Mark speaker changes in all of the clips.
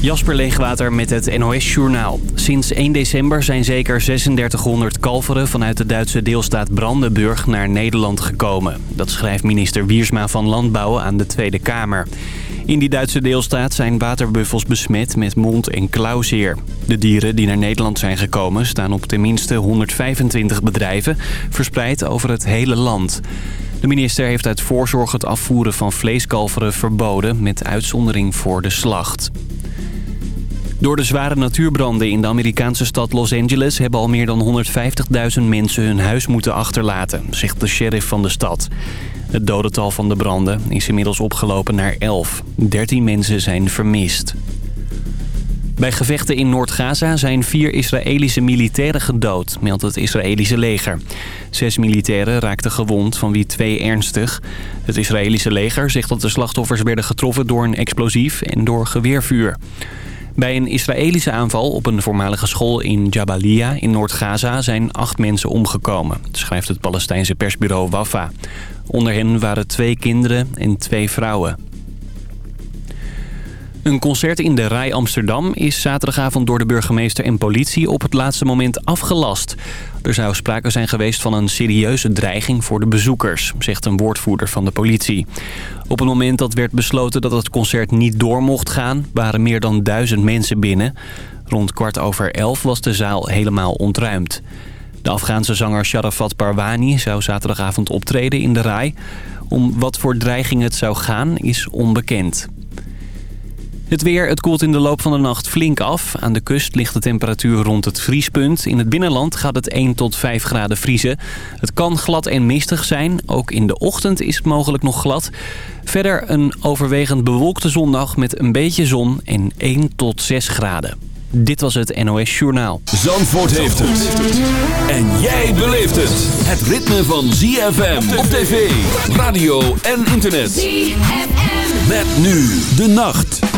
Speaker 1: Jasper Leegwater met het NOS Journaal. Sinds 1 december zijn zeker 3600 kalveren vanuit de Duitse deelstaat Brandenburg naar Nederland gekomen. Dat schrijft minister Wiersma van Landbouw aan de Tweede Kamer. In die Duitse deelstaat zijn waterbuffels besmet met mond- en klauwzeer. De dieren die naar Nederland zijn gekomen staan op tenminste 125 bedrijven, verspreid over het hele land. De minister heeft uit voorzorg het afvoeren van vleeskalveren verboden... met uitzondering voor de slacht. Door de zware natuurbranden in de Amerikaanse stad Los Angeles... hebben al meer dan 150.000 mensen hun huis moeten achterlaten, zegt de sheriff van de stad. Het dodental van de branden is inmiddels opgelopen naar 11. 13 mensen zijn vermist. Bij gevechten in Noord-Gaza zijn vier Israëlische militairen gedood, meldt het Israëlische leger. Zes militairen raakten gewond, van wie twee ernstig. Het Israëlische leger zegt dat de slachtoffers werden getroffen door een explosief en door geweervuur. Bij een Israëlische aanval op een voormalige school in Jabalia in Noord-Gaza zijn acht mensen omgekomen, schrijft het Palestijnse persbureau Wafa. Onder hen waren twee kinderen en twee vrouwen. Een concert in de Rij Amsterdam is zaterdagavond door de burgemeester en politie op het laatste moment afgelast. Er zou sprake zijn geweest van een serieuze dreiging voor de bezoekers, zegt een woordvoerder van de politie. Op het moment dat werd besloten dat het concert niet door mocht gaan, waren meer dan duizend mensen binnen. Rond kwart over elf was de zaal helemaal ontruimd. De Afghaanse zanger Sharafat Parwani zou zaterdagavond optreden in de Rij. Om wat voor dreiging het zou gaan is onbekend. Het weer, het koelt in de loop van de nacht flink af. Aan de kust ligt de temperatuur rond het vriespunt. In het binnenland gaat het 1 tot 5 graden vriezen. Het kan glad en mistig zijn. Ook in de ochtend is het mogelijk nog glad. Verder een overwegend bewolkte zondag met een beetje zon en 1 tot 6 graden. Dit was het NOS Journaal.
Speaker 2: Zandvoort heeft het. En jij beleeft het. Het ritme van ZFM op tv, radio en internet. ZFM. Met nu de nacht.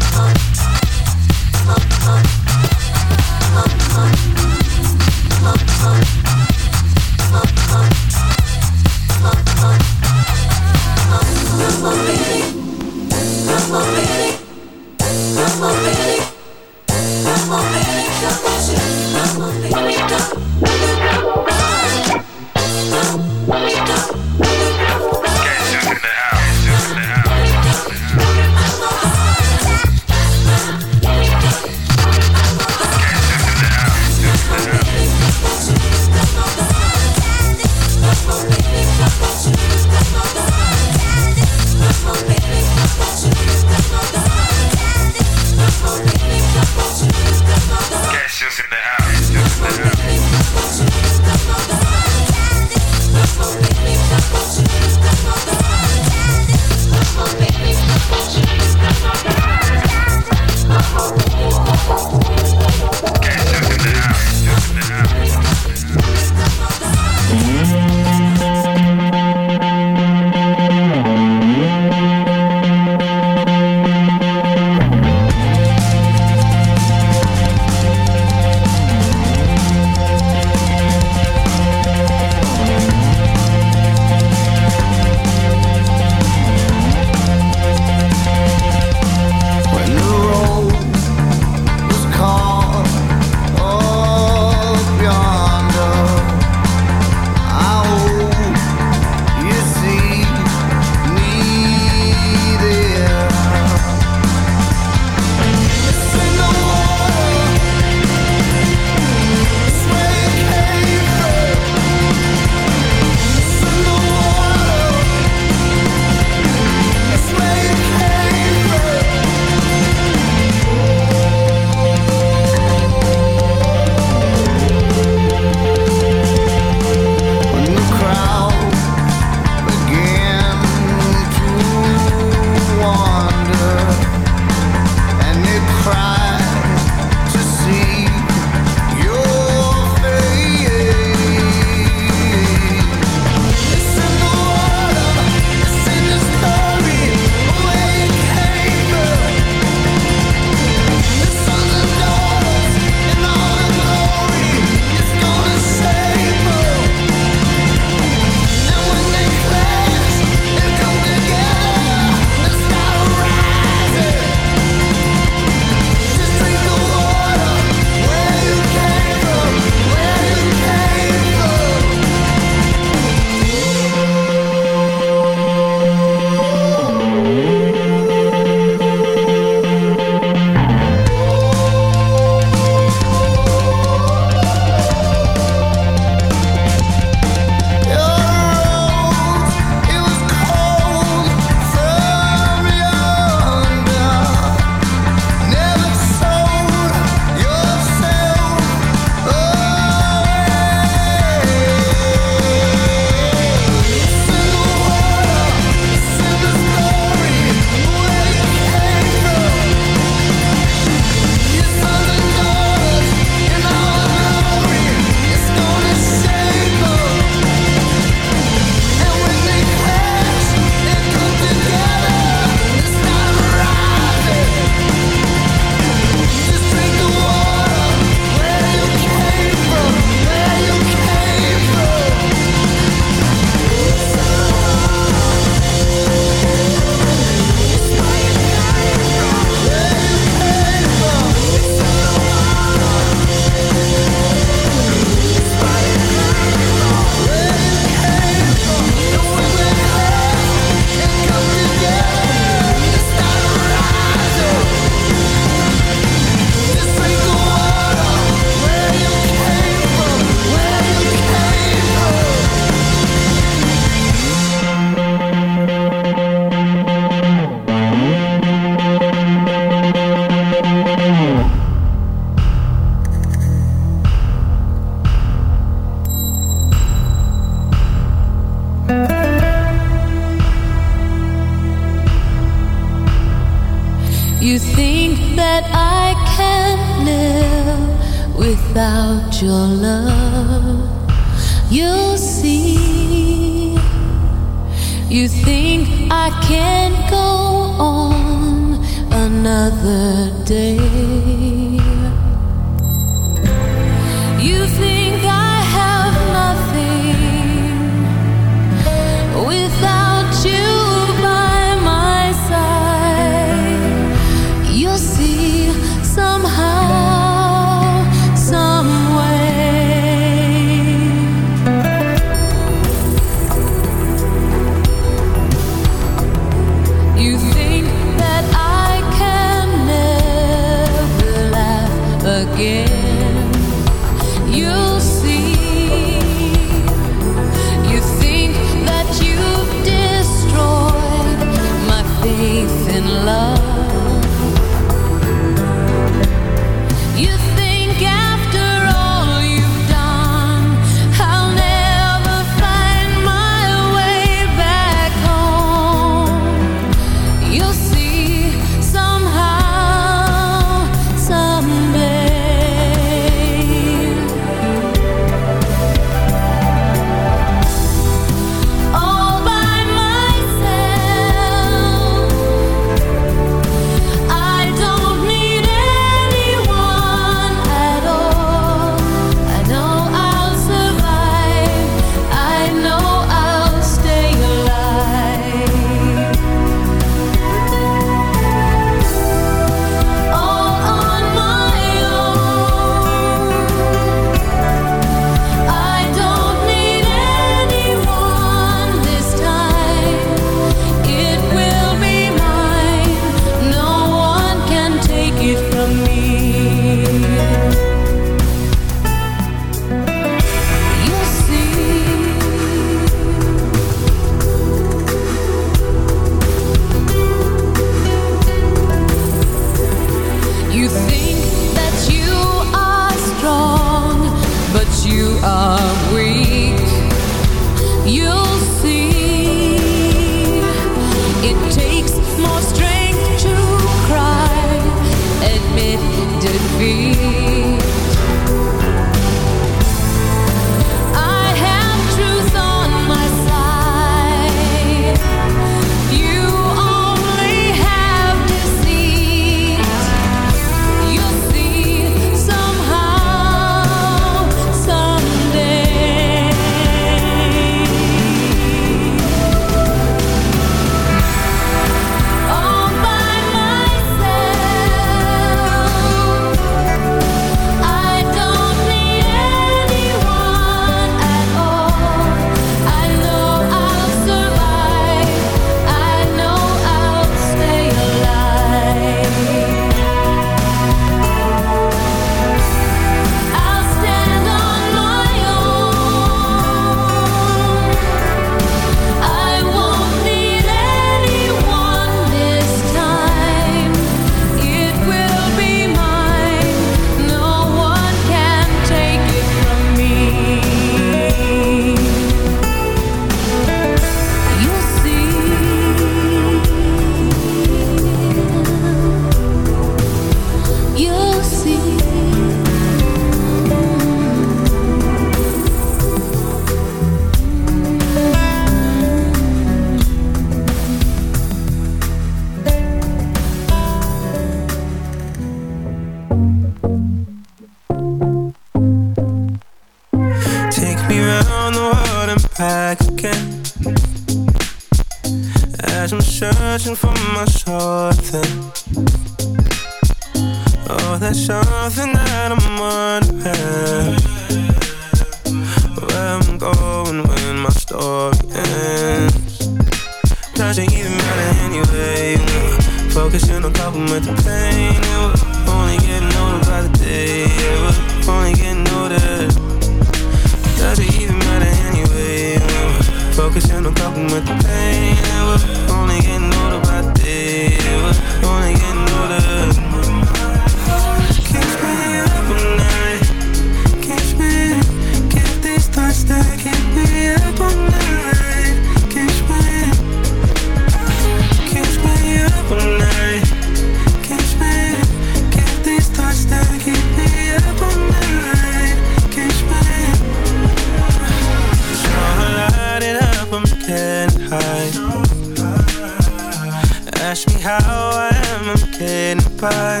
Speaker 3: ask me how I
Speaker 4: am, I'm getting by.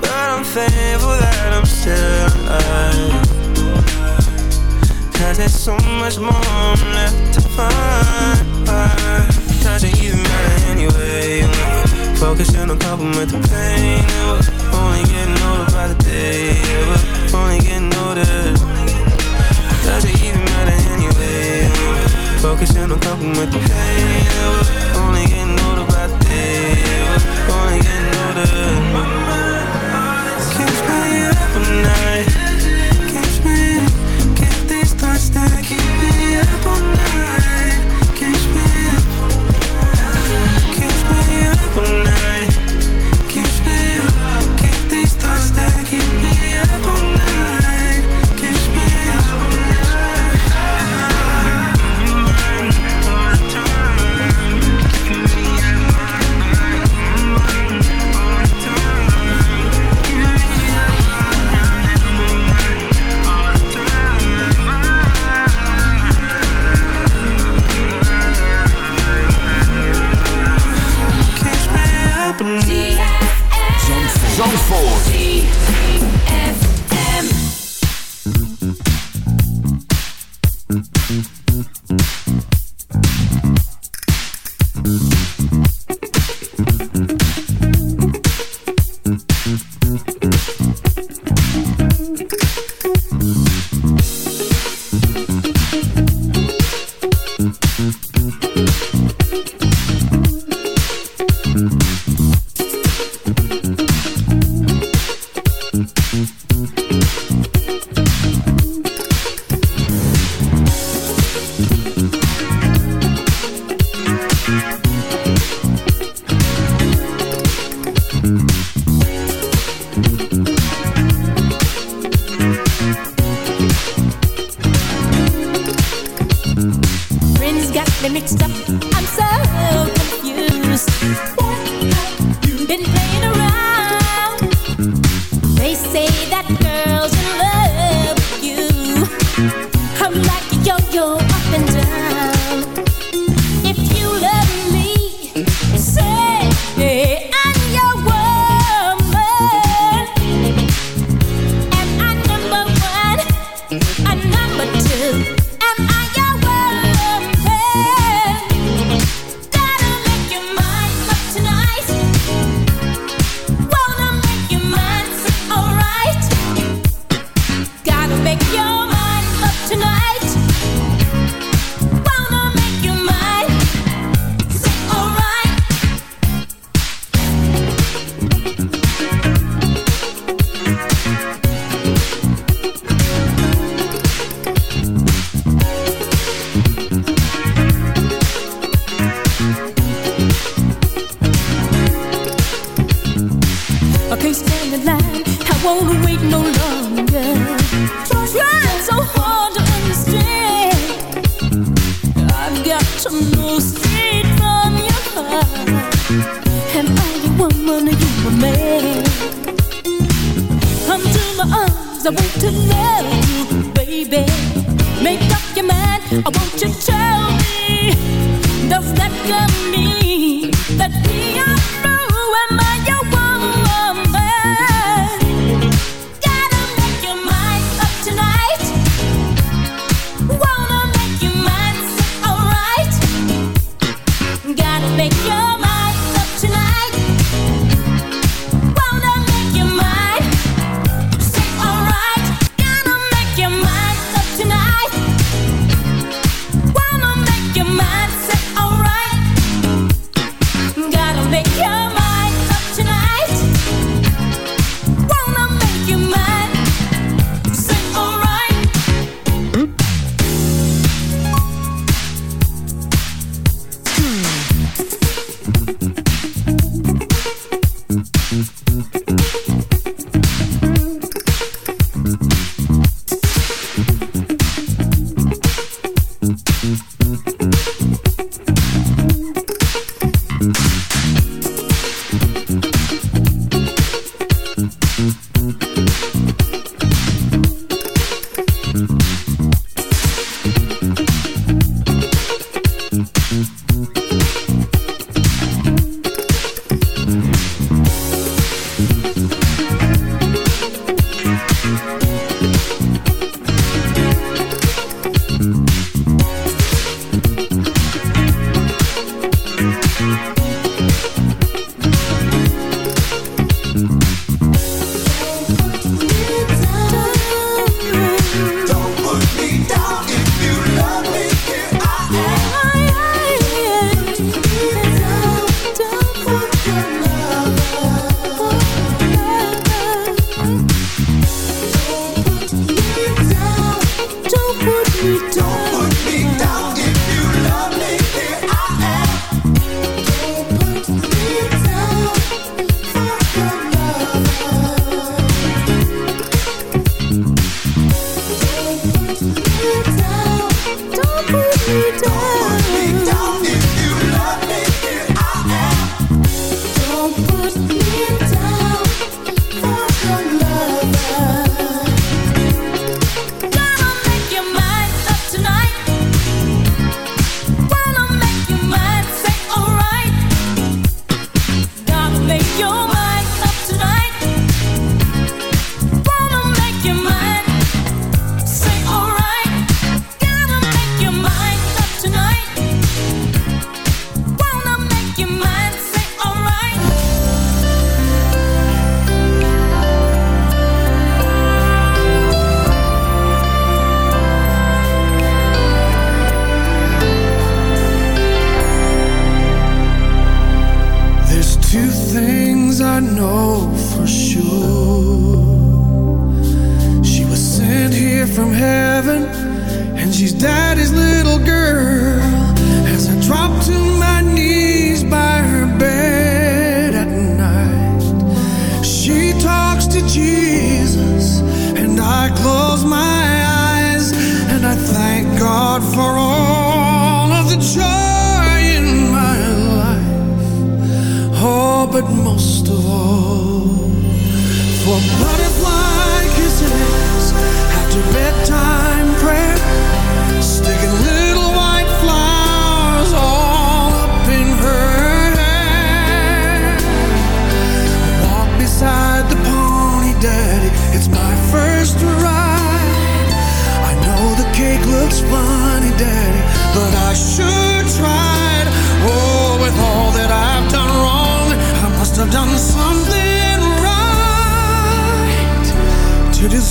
Speaker 4: But I'm
Speaker 3: thankful that I'm still alive. Cause there's so much more I'm left to find. Does it even matter anyway. Focusing on coping with the pain. Yeah, only getting older by the day. Yeah, only getting older. Does it even matter anyway Focusing on coping with the pain. Yeah, Only getting older by the day yeah, Only getting older. My Keeps me up at night. Keeps me, keep these thoughts that keep me up all night?
Speaker 5: Mm-hmm.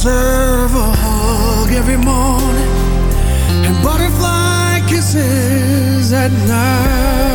Speaker 5: deserve a hug every morning and butterfly kisses at night.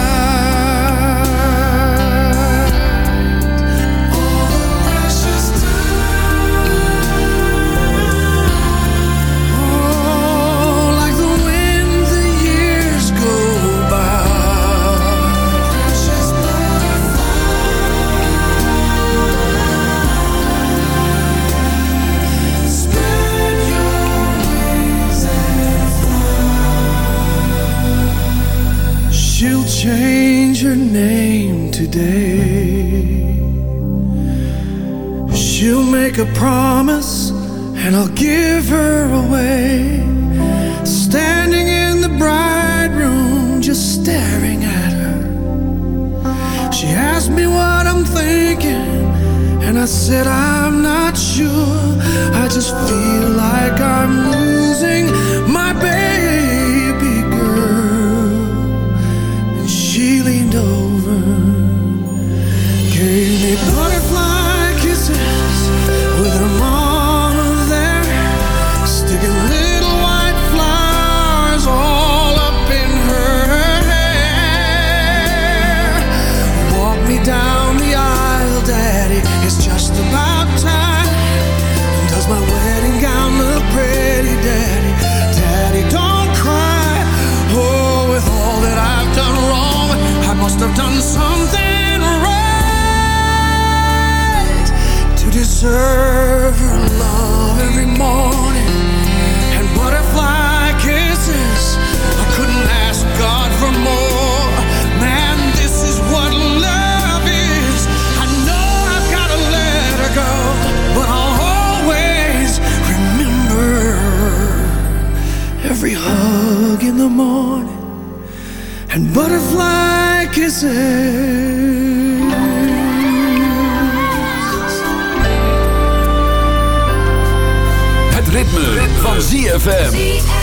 Speaker 5: and butterfly kisses.
Speaker 2: Het ritme, ritme. van ZFM.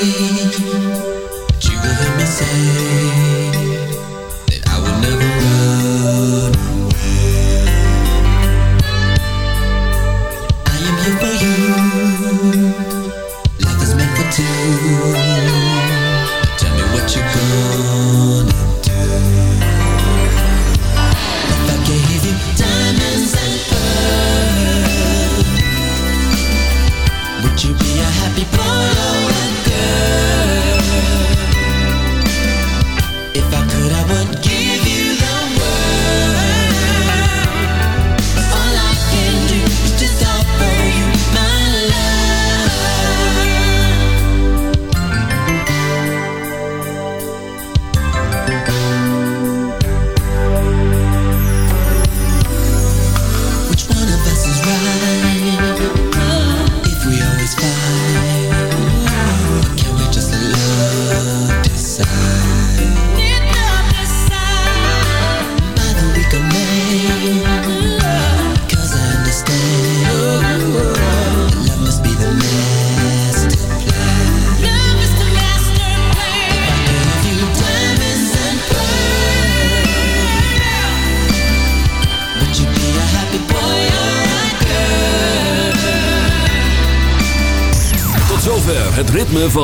Speaker 6: me.